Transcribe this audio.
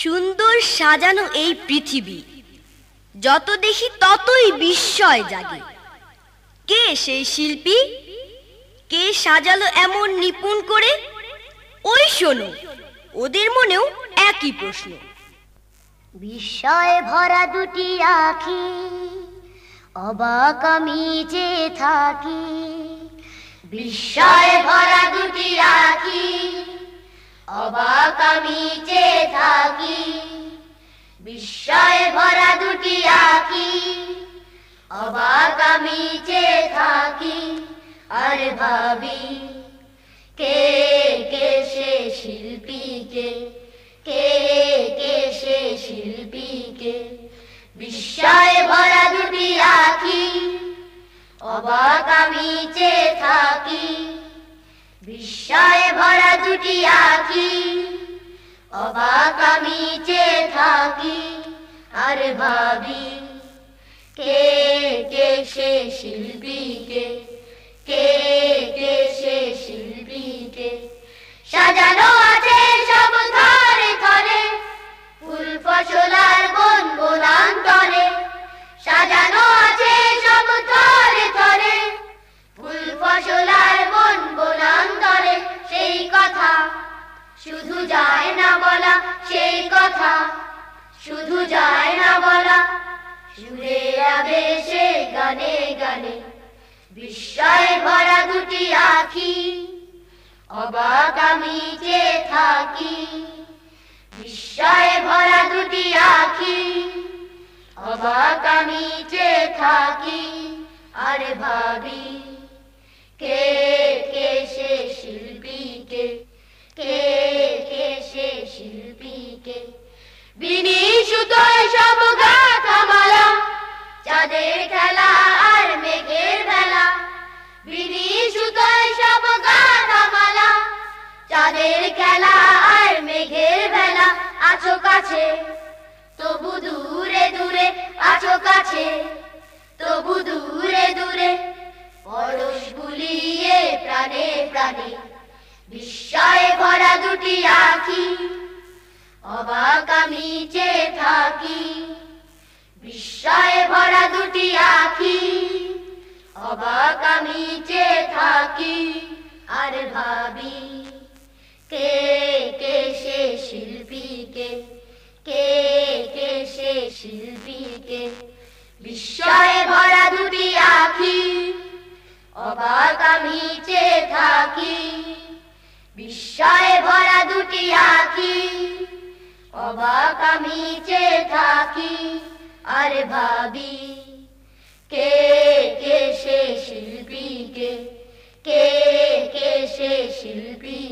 সুন্দর সাজানো এই পৃথিবী। যত দেখি ততই বিস্ময় জাগে। কে সেই শিল্পী? কে সাজালো এমন নিপুণ করে? ওই শোনো, ওদের মনেও একই প্রশ্ন। বিস্ময়ে ভরা দুটি আখি, অবাক আমি যে থাকি। বিস্ময়ে ভরা দুটি আখি, অবাক আমি যে থাকি। আখি অবাক আমি যে থাকি, আর ভাবি কে কে সে শিল্পীকে, কে কে সে শিল্পীকে। বিস্ময়ে ভরা দুটি আখি, অবাক আমি যে থাকি। বিস্ময়ে ভরা দুটি আখি, অবাক আমি যে থাকি, আর ভাবি কে কে সে শিল্পীকে কে? কে সে শিল্পীকে সাজানো আছে সব ধরে ধরে ফুল ফসলার বন বনান্তরে সাজানো আছে সব ধরে ধরে ফুল ফসলার বন বনান্তরে সেই কথা শুধু যায় না বলা, সেই কথা শুধু যায় না বলা। সুরে আবেশে গানে গানে। বিস্ময়ে ভরা দুটি আখি, অবাক আমি যে থাকি। বিস্ময়ে ভরা দুটি আখি, অবাক আমি যে থাকি। আর ভাবি, কে কে সে শিল্পীকে কে? কে সে শিল্পীকে বিনি সুতোয় সব চাঁদের খেলা আর মেঘের বেলা। বিনি সুতোয় সব গাথা মালা চাঁদের খেলা আর মেঘের বেলা, আছো কাছে। তবু দূরে দূরে আছো কাছে। তবু দূরে দূরে পরশ বুলিয়ে প্রাণে প্রাণে বিস্ময়ে ভরা দুটি আখি। অবাক আমি যে থাকি। আমি যে থাকি, আর ভাবি কে কে সে শিল্পীকে কে কে সে শিল্পীকে বিস্ময়ে ভরা দুটি আখি, অবাক আমি যে থাকি। বিস্ময়ে ভরা দুটি আখি, অবাক আমি যে থাকি, আর ভাবি কে কে? কে? সে শিল্পী?